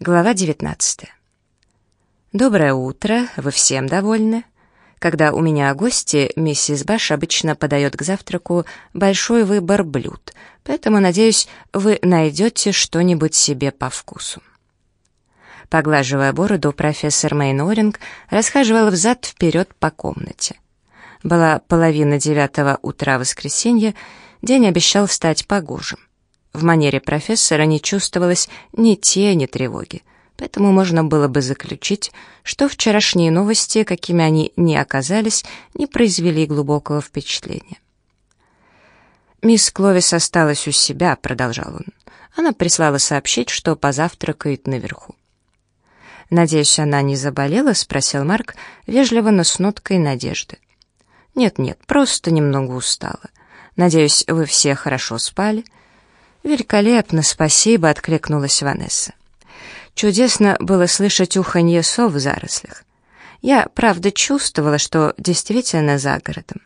Глава 19. Доброе утро, вы всем довольны? Когда у меня гости, миссис Баш обычно подает к завтраку большой выбор блюд, поэтому, надеюсь, вы найдете что-нибудь себе по вкусу. Поглаживая бороду, профессор Мейноринг расхаживал взад-вперед по комнате. Была половина девятого утра воскресенья, день обещал стать погожим. В манере профессора не чувствовалось ни тени тревоги, поэтому можно было бы заключить, что вчерашние новости, какими они ни оказались, не произвели глубокого впечатления. «Мисс Кловис осталась у себя», — продолжал он. Она прислала сообщить, что позавтракает наверху. «Надеюсь, она не заболела?» — спросил Марк, вежливо, но с ноткой надежды. «Нет-нет, просто немного устала. Надеюсь, вы все хорошо спали?» «Великолепно, спасибо», — откликнулась Ванесса. Чудесно было слышать уханье сов в зарослях. Я, правда, чувствовала, что действительно за городом.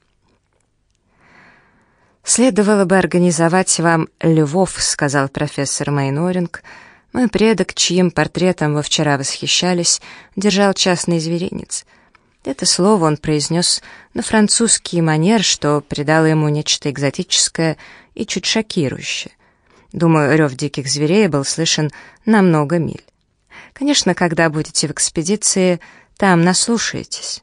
«Следовало бы организовать вам львов», — сказал профессор Майноринг. «Мой предок, чьим портретом вы вчера восхищались, держал частный зверинец». Это слово он произнес на французский манер, что придало ему нечто экзотическое и чуть шокирующее. Думаю, рев диких зверей был слышен на много миль. Конечно, когда будете в экспедиции, там наслушаетесь.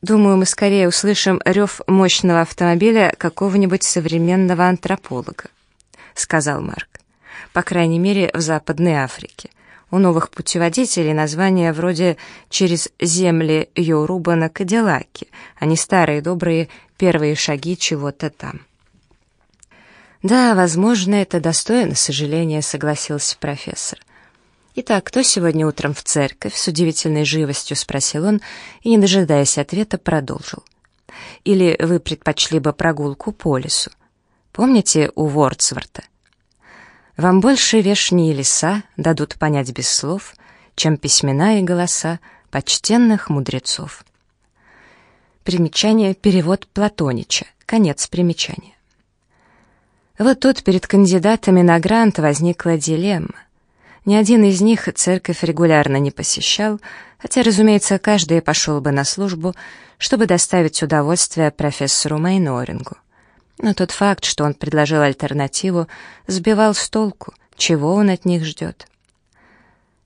Думаю, мы скорее услышим рев мощного автомобиля какого-нибудь современного антрополога, сказал Марк. По крайней мере, в Западной Африке. У новых путеводителей названия вроде «Через земли Йорубана на Кадиллаке», а не старые добрые первые шаги чего-то там. «Да, возможно, это достойно сожаления», — согласился профессор. «Итак, кто сегодня утром в церковь?» — с удивительной живостью спросил он и, не дожидаясь ответа, продолжил. «Или вы предпочли бы прогулку по лесу? Помните у Вордсворта? Вам больше вешние леса дадут понять без слов, чем письмена и голоса почтенных мудрецов». Примечание «Перевод Платонича». Конец примечания. Вот тут перед кандидатами на грант возникла дилемма. Ни один из них церковь регулярно не посещал, хотя, разумеется, каждый пошел бы на службу, чтобы доставить удовольствие профессору Мейнорингу. Но тот факт, что он предложил альтернативу, сбивал с толку, чего он от них ждет.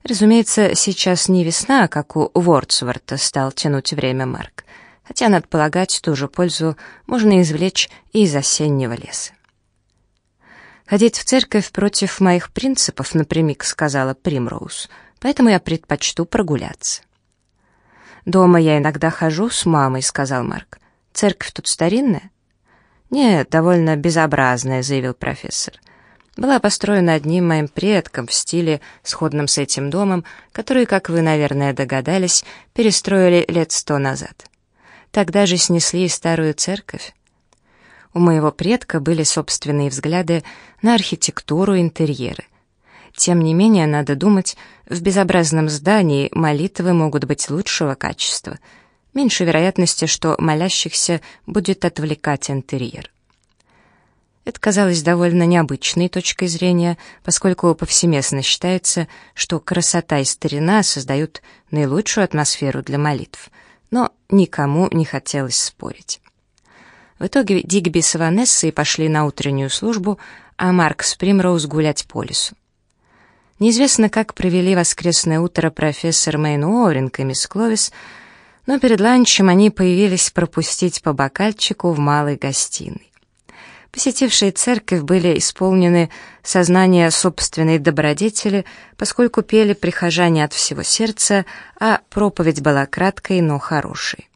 Разумеется, сейчас не весна, как у Вордсворта стал тянуть время Марк, хотя, надо полагать, ту же пользу можно извлечь и из осеннего леса. «Ходить в церковь против моих принципов», — напрямик сказала Примроуз, «поэтому я предпочту прогуляться». «Дома я иногда хожу с мамой», — сказал Марк. «Церковь тут старинная?» «Нет, довольно безобразная», — заявил профессор. «Была построена одним моим предком в стиле, сходном с этим домом, который, как вы, наверное, догадались, перестроили лет сто назад. Тогда же снесли и старую церковь. У моего предка были собственные взгляды на архитектуру интерьеры. Тем не менее, надо думать, в безобразном здании молитвы могут быть лучшего качества. Меньше вероятности, что молящихся будет отвлекать интерьер. Это казалось довольно необычной точкой зрения, поскольку повсеместно считается, что красота и старина создают наилучшую атмосферу для молитв, но никому не хотелось спорить. В итоге Дигби с Ванессой пошли на утреннюю службу, а Марк с Примроуз гулять по лесу. Неизвестно, как провели воскресное утро профессор Мэйн Уорринг и мисс Кловис, но перед ланчем они появились пропустить по бокальчику в малой гостиной. Посетившие церковь были исполнены сознания собственной добродетели, поскольку пели прихожане от всего сердца, а проповедь была краткой, но хорошей.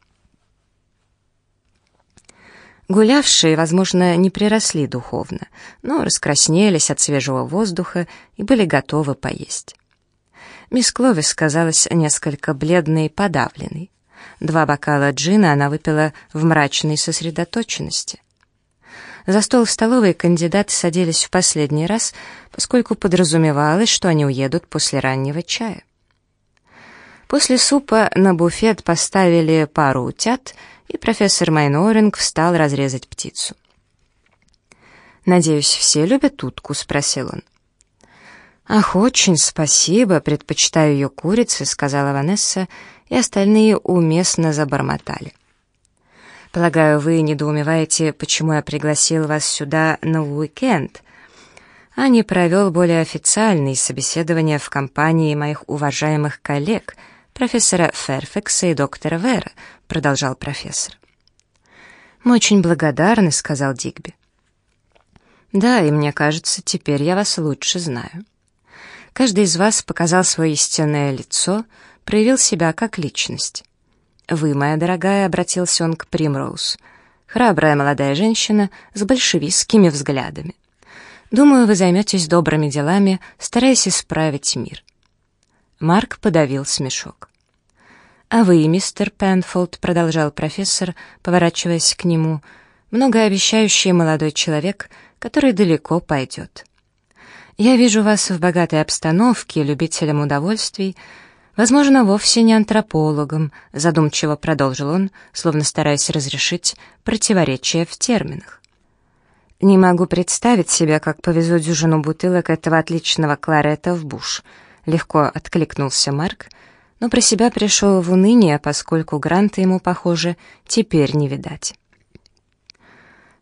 Гулявшие, возможно, не приросли духовно, но раскраснелись от свежего воздуха и были готовы поесть. Мисс Кловис казалась несколько бледной и подавленной. Два бокала джина она выпила в мрачной сосредоточенности. За стол в столовой кандидаты садились в последний раз, поскольку подразумевалось, что они уедут после раннего чая. После супа на буфет поставили пару утят — и профессор Майноринг встал разрезать птицу. «Надеюсь, все любят утку?» — спросил он. «Ах, очень спасибо, предпочитаю ее курице», — сказала Ванесса, и остальные уместно забормотали. «Полагаю, вы недоумеваете, почему я пригласил вас сюда на уикенд», а не провел более официальные собеседования в компании моих уважаемых коллег, профессора Ферфекса и доктора Вера, продолжал профессор. «Мы очень благодарны», — сказал Дигби. «Да, и мне кажется, теперь я вас лучше знаю. Каждый из вас показал свое истинное лицо, проявил себя как личность. Вы, моя дорогая, — обратился он к Примроуз, — храбрая молодая женщина с большевистскими взглядами. Думаю, вы займетесь добрыми делами, стараясь исправить мир». Марк подавил смешок. «А вы, мистер Пенфолд», — продолжал профессор, поворачиваясь к нему, — «многообещающий молодой человек, который далеко пойдет. Я вижу вас в богатой обстановке, любителем удовольствий, возможно, вовсе не антропологом», — задумчиво продолжил он, словно стараясь разрешить противоречия в терминах. «Не могу представить себе, как повезу дюжину бутылок этого отличного кларета в буш», — легко откликнулся Марк, — но про себя пришел в уныние, поскольку гранта ему, похоже, теперь не видать.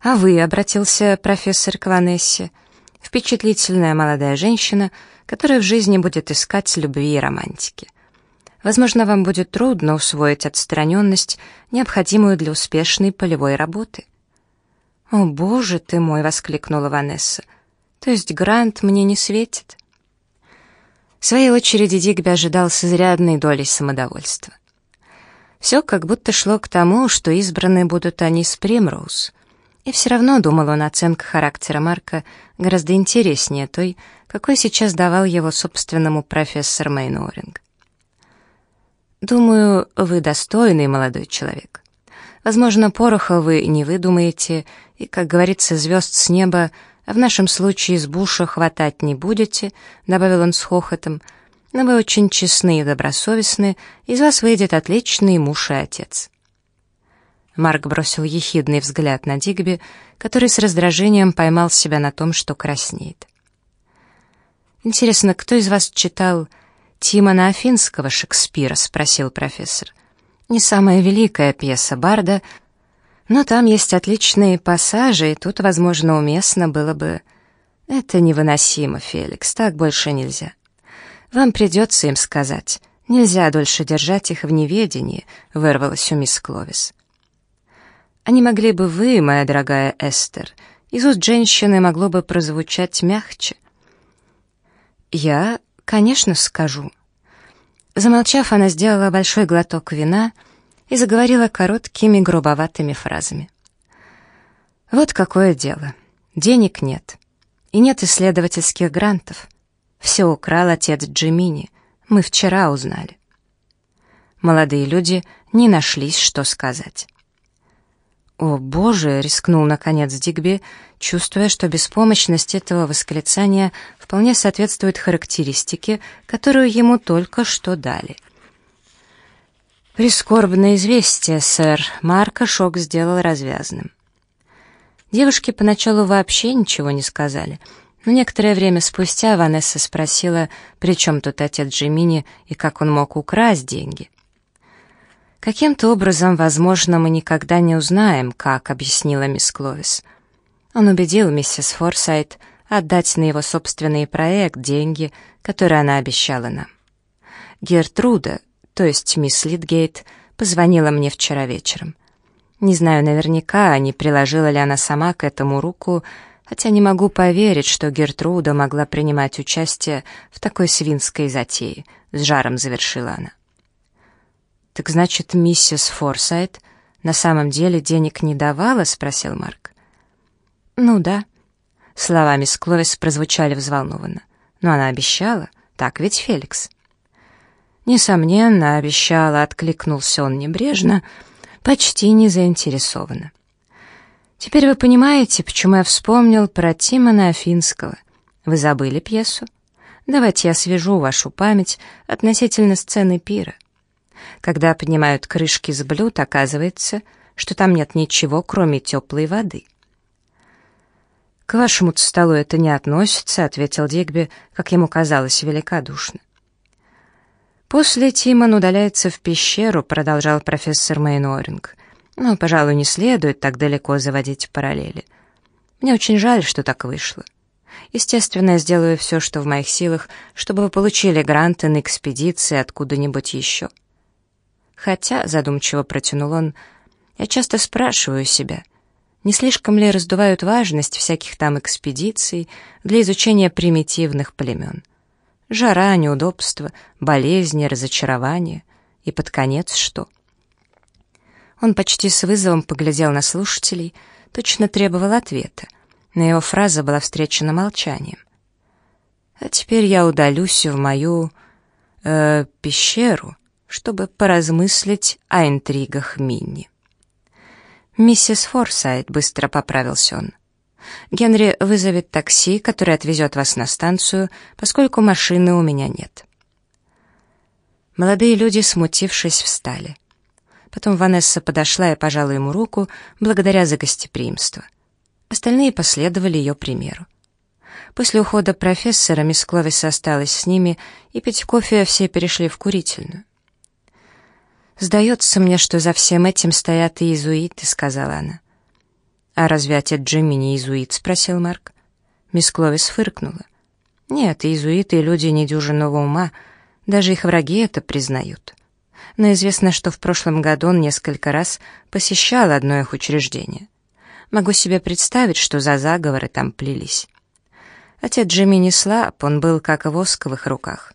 «А вы», — обратился профессор к Ванессе, впечатлительная молодая женщина, которая в жизни будет искать любви и романтики. Возможно, вам будет трудно усвоить отстраненность, необходимую для успешной полевой работы. «О, боже ты мой!» — воскликнула Ванесса. «То есть Грант мне не светит?» В своей очереди Дигби ожидал с изрядной долей самодовольства. Все как будто шло к тому, что избраны будут они с Примроуз. И все равно, думал он, оценка характера Марка гораздо интереснее той, какой сейчас давал его собственному профессор Мейноринг. «Думаю, вы достойный молодой человек. Возможно, пороха вы не выдумаете, и, как говорится, звезд с неба в нашем случае из буша хватать не будете», — добавил он с хохотом, «но вы очень честны и добросовестны, из вас выйдет отличный муж и отец». Марк бросил ехидный взгляд на Дигби, который с раздражением поймал себя на том, что краснеет. «Интересно, кто из вас читал Тимона Афинского Шекспира?» — спросил профессор. «Не самая великая пьеса Барда, но там есть отличные пассажи, и тут, возможно, уместно было бы... Это невыносимо, Феликс, так больше нельзя. Вам придется им сказать. Нельзя дольше держать их в неведении, вырвалась у мисс Кловис. Не могли бы вы, моя дорогая Эстер, из уст женщины могло бы прозвучать мягче? Я, конечно, скажу. Замолчав, она сделала большой глоток вина — и заговорила короткими грубоватыми фразами. «Вот какое дело. Денег нет. И нет исследовательских грантов. Все украл отец Джимини. Мы вчера узнали». Молодые люди не нашлись, что сказать. «О, Боже!» — рискнул наконец Дигби, чувствуя, что беспомощность этого восклицания вполне соответствует характеристике, которую ему только что дали — «Прискорбное известие, сэр», — Марка шок сделал развязным. Девушки поначалу вообще ничего не сказали, но некоторое время спустя Ванесса спросила, при чем тут отец Джимини и как он мог украсть деньги. «Каким-то образом, возможно, мы никогда не узнаем, как», — объяснила мисс Кловис. Он убедил миссис Форсайт отдать на его собственный проект деньги, которые она обещала нам. Гертруда, то есть мисс Литгейт, позвонила мне вчера вечером. Не знаю наверняка, не приложила ли она сама к этому руку, хотя не могу поверить, что Гертруда могла принимать участие в такой свинской затее, с жаром завершила она. «Так значит, миссис Форсайт на самом деле денег не давала?» — спросил Марк. «Ну да». Слова мисс Кловис прозвучали взволнованно. «Но она обещала, так ведь, Феликс?» «Несомненно, обещала», — откликнулся он небрежно, почти не заинтересованно. «Теперь вы понимаете, почему я вспомнил про Тимона Афинского. Вы забыли пьесу? Давайте я освежу вашу память относительно сцены пира. Когда поднимают крышки с блюд, оказывается, что там нет ничего, кроме теплой воды». «К вашему столу это не относится», — ответил Дигби, как ему казалось, великодушно. «После Тимон удаляется в пещеру», — продолжал профессор Мейноринг. «Но, пожалуй, не следует так далеко заводить параллели. Мне очень жаль, что так вышло. Естественно, я сделаю все, что в моих силах, чтобы вы получили гранты на экспедиции откуда-нибудь еще». Хотя, задумчиво протянул он, я часто спрашиваю себя, не слишком ли раздувают важность всяких там экспедиций для изучения примитивных племен. Жара, неудобства, болезни, разочарование. И под конец что? Он почти с вызовом поглядел на слушателей, точно требовал ответа, но его фраза была встречена молчанием. «А теперь я удалюсь в мою... Э, пещеру», чтобы поразмыслить о интригах Минни. «Миссис Форсайт», — быстро поправился он. «Генри вызовет такси, которое отвезет вас на станцию, поскольку машины у меня нет». Молодые люди, смутившись, встали. Потом Ванесса подошла и пожала ему руку, благодаря за гостеприимство. Остальные последовали ее примеру. После ухода профессора мисс Кловис осталась с ними, и пить кофе все перешли в курительную. «Сдается мне, что за всем этим стоят иезуиты», — сказала она. «А разве отец Джимми не иезуит?» — спросил Марк. Мисс Кловис фыркнула. «Нет, иезуиты — люди недюжинного ума, даже их враги это признают. Но известно, что в прошлом году он несколько раз посещал одно их учреждение. Могу себе представить, что за заговоры там плелись. Отец Джимми не слаб, он был как воск в их руках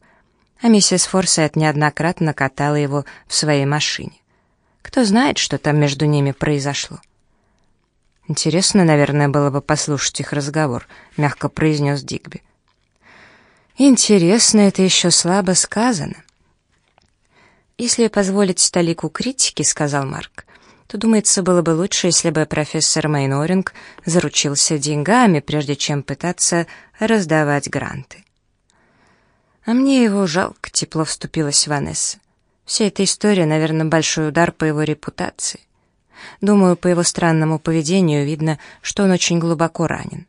а миссис Форсайт неоднократно катала его в своей машине. Кто знает, что там между ними произошло. «Интересно, наверное, было бы послушать их разговор», — мягко произнес Дигби. «Интересно, это еще слабо сказано». «Если позволить столику критики», — сказал Марк, то, думается, было бы лучше, если бы профессор Майноринг заручился деньгами, прежде чем пытаться раздавать гранты. «А мне его жалко», — тепло вступилась Ванесса. «Вся эта история, наверное, большой удар по его репутации. Думаю, по его странному поведению видно, что он очень глубоко ранен».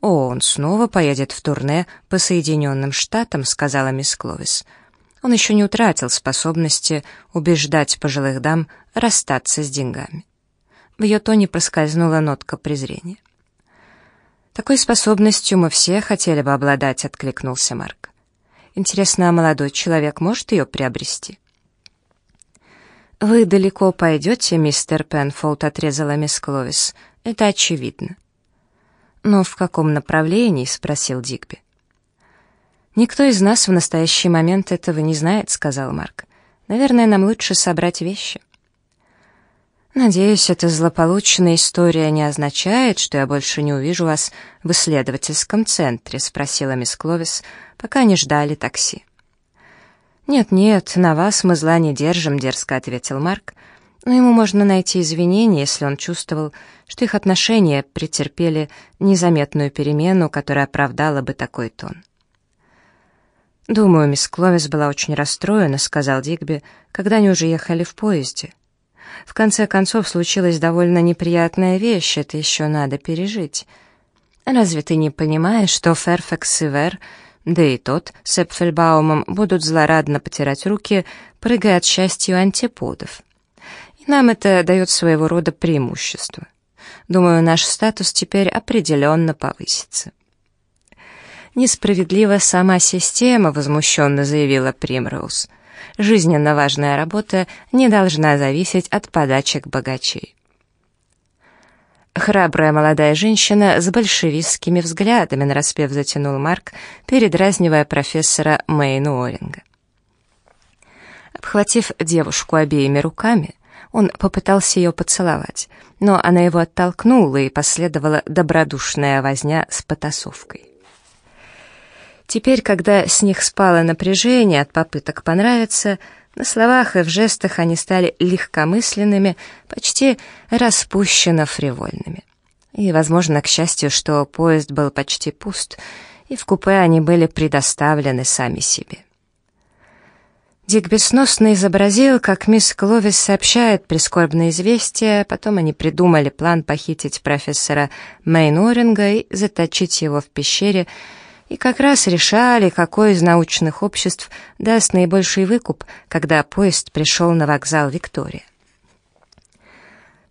«О, он снова поедет в турне по Соединенным Штатам», — сказала мисс Кловис. Он еще не утратил способности убеждать пожилых дам расстаться с деньгами. В ее тоне проскользнула нотка презрения. «Такой способностью мы все хотели бы обладать», — откликнулся Марк. Интересно, а молодой человек может ее приобрести? «Вы далеко пойдете, мистер Пенфолд», — отрезала мисс Кловис. «Это очевидно». «Но в каком направлении?» — спросил Дигби. «Никто из нас в настоящий момент этого не знает», — сказал Марк. «Наверное, нам лучше собрать вещи». «Надеюсь, эта злополучная история не означает, что я больше не увижу вас в исследовательском центре?» — спросила мисс Кловис, пока не ждали такси. «Нет-нет, на вас мы зла не держим», — дерзко ответил Марк, но ему можно найти извинения, если он чувствовал, что их отношения претерпели незаметную перемену, которая оправдала бы такой тон. «Думаю, мисс Кловис была очень расстроена», — сказал Дигби, когда они уже ехали в поезде. В конце концов, случилась довольно неприятная вещь, это еще надо пережить. Разве ты не понимаешь, что Ферфакс и Вер, да и тот с Эпфельбаумом будут злорадно потирать руки, прыгая от счастья антиподов? И нам это дает своего рода преимущество. Думаю, наш статус теперь определенно повысится. «Несправедлива сама система», — возмущенно заявила Примроуз жизненно важная работа не должна зависеть от подачек богачей. Храбрая молодая женщина с большевистскими взглядами нараспев затянул Марк, передразнивая профессора Мэйну Оринга. Обхватив девушку обеими руками, он попытался ее поцеловать, но она его оттолкнула и последовала добродушная возня с потасовкой. Теперь, когда с них спало напряжение от попыток понравиться, на словах и в жестах они стали легкомысленными, почти распущенно фривольными. И, возможно, к счастью, что поезд был почти пуст, и в купе они были предоставлены сами себе. Дик бесносно изобразил, как мисс Кловис сообщает прискорбное известие, потом они придумали план похитить профессора Мейноринга и заточить его в пещере, и как раз решали, какое из научных обществ даст наибольший выкуп, когда поезд пришел на вокзал Виктория.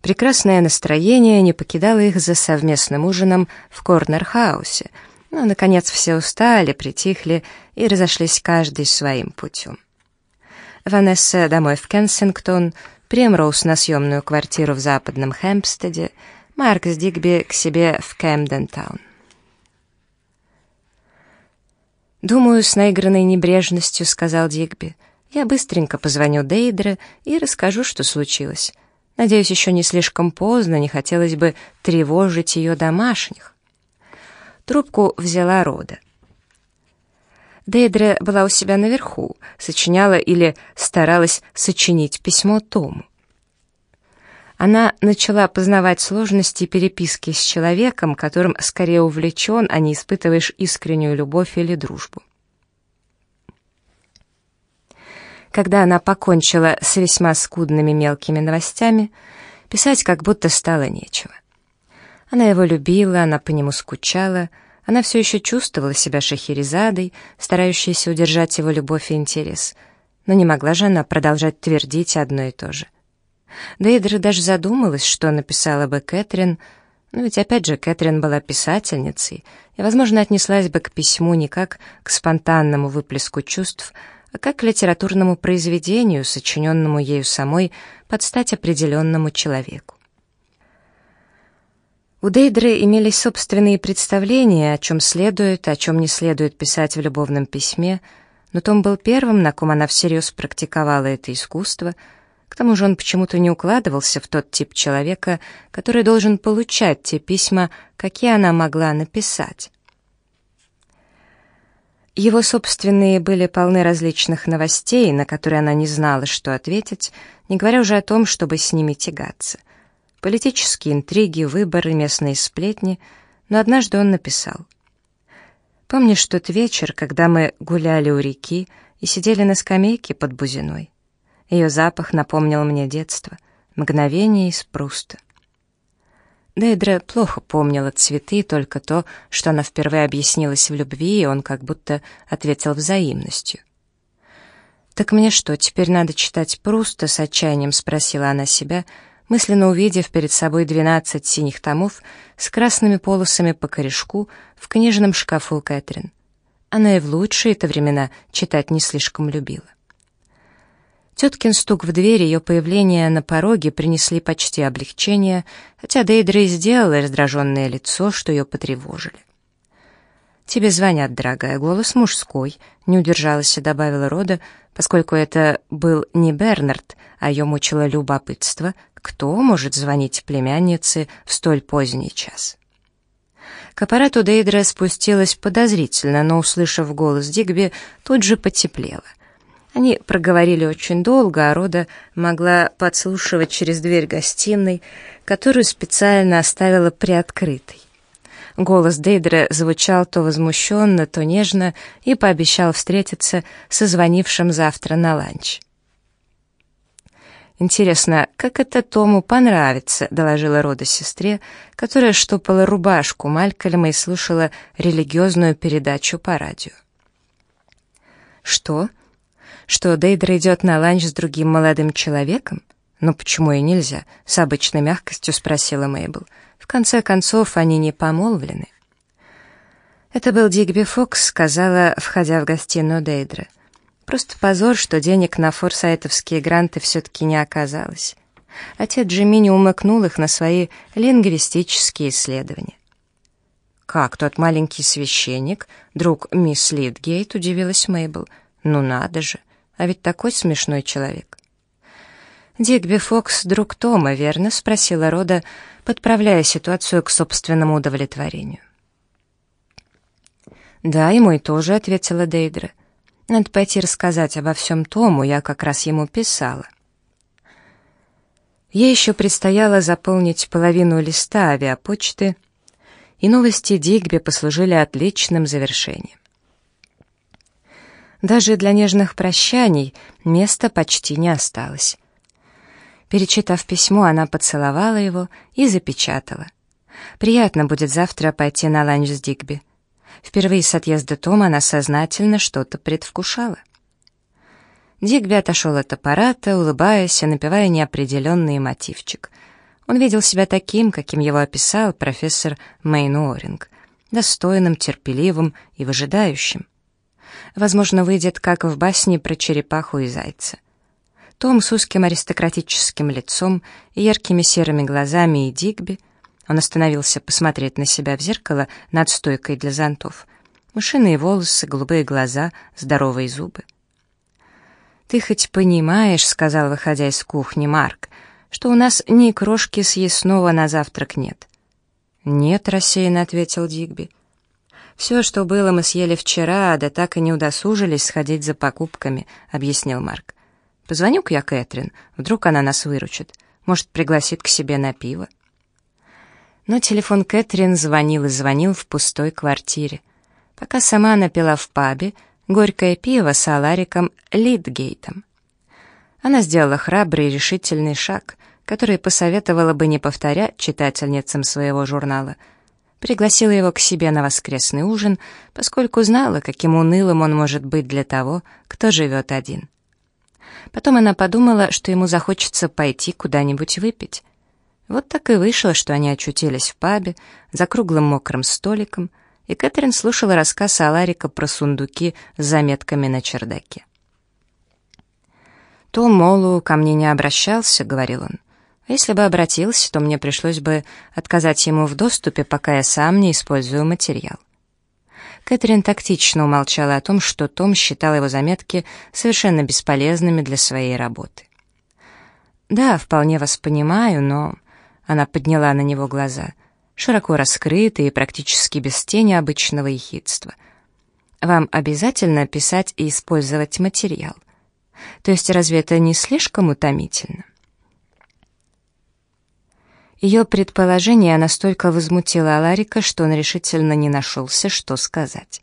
Прекрасное настроение не покидало их за совместным ужином в Корнер-хаусе, но, наконец, все устали, притихли и разошлись каждый своим путем. Ванесса домой в Кенсингтон, Примроуз на съемную квартиру в западном Хэмпстеде, Марк с Дигби к себе в Кэмден-таун. «Думаю, с наигранной небрежностью», — сказал Дигби. «Я быстренько позвоню Дейдре и расскажу, что случилось. Надеюсь, еще не слишком поздно, не хотелось бы тревожить ее домашних». Трубку взяла Рода. Дейдре была у себя наверху, сочиняла или старалась сочинить письмо Тому. Она начала познавать сложности переписки с человеком, которым скорее увлечен, а не испытываешь искреннюю любовь или дружбу. Когда она покончила с весьма скудными мелкими новостями, писать как будто стало нечего. Она его любила, она по нему скучала — она все еще чувствовала себя Шахерезадой, старающейся удержать его любовь и интерес, но не могла же она продолжать твердить одно и то же. Дейдра даже задумалась, что написала бы Кэтрин, но ведь опять же Кэтрин была писательницей и, возможно, отнеслась бы к письму не как к спонтанному выплеску чувств, а как к литературному произведению, сочиненному ею самой под стать определенному человеку. У Дейдры имелись собственные представления, о чем следует, о чем не следует писать в любовном письме, но Том был первым, на ком она всерьез практиковала это искусство. К тому же он почему-то не укладывался в тот тип человека, который должен получать те письма, какие она могла написать. Его собственные были полны различных новостей, на которые она не знала, что ответить, не говоря уже о том, чтобы с ними тягаться политические интриги, выборы, местные сплетни, но однажды он написал. «Помнишь тот вечер, когда мы гуляли у реки и сидели на скамейке под бузиной? Ее запах напомнил мне детство, мгновение из Пруста». Дейдра плохо помнила цветы, только то, что она впервые объяснилась в любви, и он как будто ответил взаимностью. «Так мне что, теперь надо читать Пруста?» — с отчаянием спросила она себя — мысленно увидев перед собой двенадцать синих томов с красными полосами по корешку в книжном шкафу Кэтрин. Она и в лучшие-то времена читать не слишком любила. Теткин стук в дверь и ее появление на пороге принесли почти облегчение, хотя Дейдра и сделала раздраженное лицо, что ее потревожили. «Тебе звонят, дорогая, голос мужской», — не удержалась и добавила Рода, поскольку это был не Бернард, а ее мучило любопытство, кто может звонить племяннице в столь поздний час? К аппарату Дейдра спустилась подозрительно, но, услышав голос Дигби, тут же потеплела. Они проговорили очень долго, а Рода могла подслушивать через дверь гостиной, которую специально оставила приоткрытой. Голос Дейдра звучал то возмущенно, то нежно и пообещал встретиться со звонившим завтра на ланч. «Интересно, как это Тому понравится», — доложила Рода сестре, которая штопала рубашку Малькольма и слушала религиозную передачу по радио. «Что? Что Дейдра идет на ланч с другим молодым человеком? Ну почему и нельзя?» — с обычной мягкостью спросила Мейбл. «В конце концов, они не помолвлены». «Это был Дигби Фокс», — сказала, входя в гостиную Дейдра. Просто позор, что денег на форсайтовские гранты все-таки не оказалось. Отец Джимини умыкнул их на свои лингвистические исследования. «Как тот маленький священник, друг мисс Литгейт?» — удивилась Мейбл. «Ну надо же, а ведь такой смешной человек». «Дигби Фокс — друг Тома, верно?» — спросила Рода, подправляя ситуацию к собственному удовлетворению. «Да, и мой тоже», — ответила Дейдра. Надо пойти рассказать обо всем Тому, я как раз ему писала. Ей еще предстояло заполнить половину листа авиапочты, и новости Дигби послужили отличным завершением. Даже для нежных прощаний места почти не осталось. Перечитав письмо, она поцеловала его и запечатала. Приятно будет завтра пойти на ланч с Дигби. Впервые с отъезда Тома она сознательно что-то предвкушала. Дигби отошел от аппарата, улыбаясь и напевая неопределенный мотивчик. Он видел себя таким, каким его описал профессор Мэйн Уоринг, достойным, терпеливым и выжидающим. Возможно, выйдет, как в басне про черепаху и зайца. Том с узким аристократическим лицом и яркими серыми глазами и Дигби. Он остановился посмотреть на себя в зеркало над стойкой для зонтов. Мышиные волосы, голубые глаза, здоровые зубы. «Ты хоть понимаешь, — сказал, выходя из кухни Марк, — что у нас ни крошки съестного на завтрак нет?» «Нет», — рассеянно ответил Дигби. «Все, что было, мы съели вчера, да так и не удосужились сходить за покупками», — объяснил Марк. «Позвоню-ка я Кэтрин, вдруг она нас выручит. Может, пригласит к себе на пиво». Но телефон Кэтрин звонил и звонил в пустой квартире. Пока сама она пила в пабе, горькое пиво с Алариком Лидгейтом. Она сделала храбрый и решительный шаг, который посоветовала бы не повторять читательницам своего журнала. Пригласила его к себе на воскресный ужин, поскольку знала, каким унылым он может быть для того, кто живет один. Потом она подумала, что ему захочется пойти куда-нибудь выпить. Вот так и вышло, что они очутились в пабе, за круглым мокрым столиком — и Кэтрин слушала рассказ Аларика про сундуки с заметками на чердаке. «Том Молу ко мне не обращался», — говорил он. «А если бы обратился, то мне пришлось бы отказать ему в доступе, пока я сам не использую материал». Кэтрин тактично умолчала о том, что Том считал его заметки совершенно бесполезными для своей работы. «Да, вполне вас понимаю, но...» Она подняла на него глаза — широко раскрытый и практически без тени обычного ехидства. Вам обязательно писать и использовать материал. То есть разве это не слишком утомительно? Ее предположение настолько возмутило Аларика, что он решительно не нашелся, что сказать.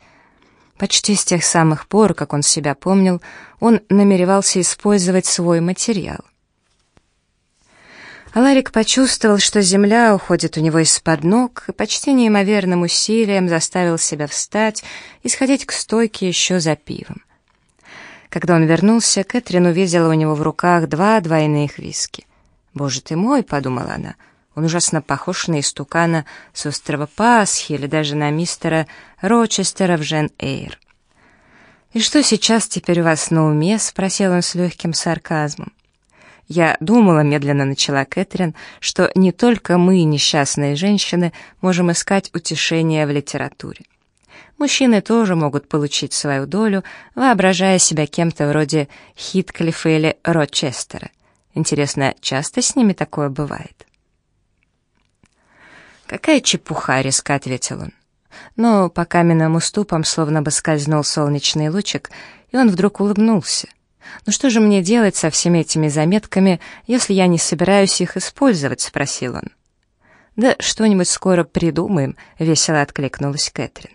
Почти с тех самых пор, как он себя помнил, он намеревался использовать свой материал. Аларик почувствовал, что земля уходит у него из-под ног, и почти неимоверным усилием заставил себя встать и сходить к стойке еще за пивом. Когда он вернулся, Кэтрин увидела у него в руках два двойных виски. «Боже ты мой!» — подумала она. «Он ужасно похож на истукана с острова Пасхи или даже на мистера Рочестера в Жен-Эйр». «И что сейчас теперь у вас на уме?» — спросил он с легким сарказмом. Я думала, медленно начала Кэтрин, что не только мы, несчастные женщины, можем искать утешение в литературе. Мужчины тоже могут получить свою долю, воображая себя кем-то вроде Хитклифа или Рочестера. Интересно, часто с ними такое бывает? «Какая чепуха!» — резко ответил он. Но по каменным уступам словно бы скользнул солнечный лучик, и он вдруг улыбнулся. «Ну что же мне делать со всеми этими заметками, если я не собираюсь их использовать?» — спросил он. «Да что-нибудь скоро придумаем», — весело откликнулась Кэтрин.